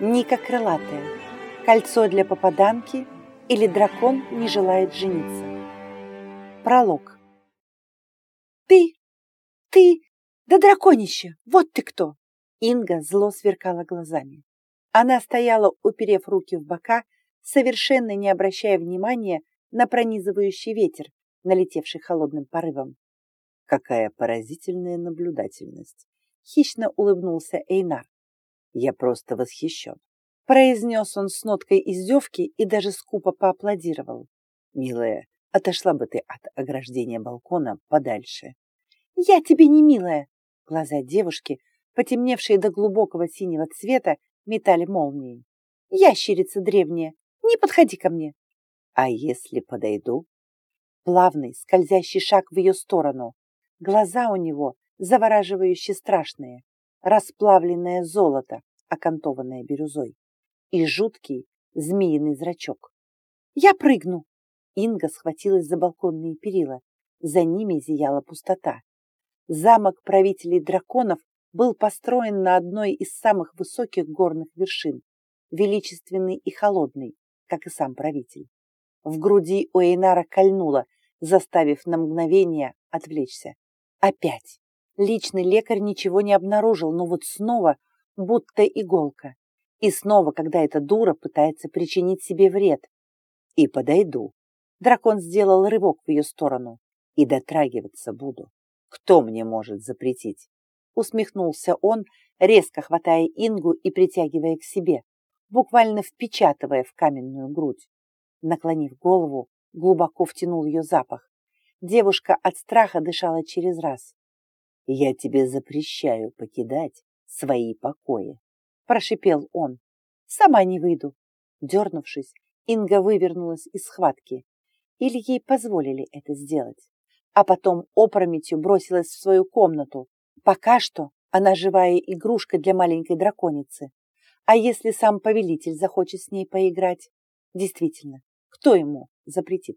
Ника крылатая, кольцо для попаданки или дракон не желает жениться. Пролог. Ты, ты, да драконище, вот ты кто! Инга зло сверкала глазами. Она стояла, уперев руки в бока, совершенно не обращая внимания на пронизывающий ветер, налетевший холодным порывом. Какая поразительная наблюдательность! Хищно улыбнулся Эйнар. Я просто восхищен. Произнес он с ноткой издевки и даже скупо поаплодировал. Милая, отошла бы ты от ограждения балкона подальше. Я тебе не милая. Глаза девушки, потемневшие до глубокого синего цвета, метали молнии. Ящерица древняя, не подходи ко мне. А если подойду? Плавный, скользящий шаг в ее сторону. Глаза у него завораживающе страшные, расплавленное золото, окантованное бирюзой, и жуткий змеиный зрачок. «Я прыгну!» Инга схватилась за балконные перила. За ними зияла пустота. Замок правителей драконов был построен на одной из самых высоких горных вершин, величественный и холодный, как и сам правитель. В груди у Эйнара кольнуло, заставив на мгновение отвлечься. Опять. Личный лекарь ничего не обнаружил, но вот снова будто иголка. И снова, когда эта дура пытается причинить себе вред. И подойду. Дракон сделал рывок в ее сторону. И дотрагиваться буду. Кто мне может запретить? Усмехнулся он, резко хватая Ингу и притягивая к себе, буквально впечатывая в каменную грудь. Наклонив голову, глубоко втянул ее запах. Девушка от страха дышала через раз. «Я тебе запрещаю покидать свои покои», — прошипел он. «Сама не выйду». Дернувшись, Инга вывернулась из схватки. Или ей позволили это сделать. А потом опрометью бросилась в свою комнату. Пока что она живая игрушка для маленькой драконицы. А если сам повелитель захочет с ней поиграть? Действительно, кто ему запретит?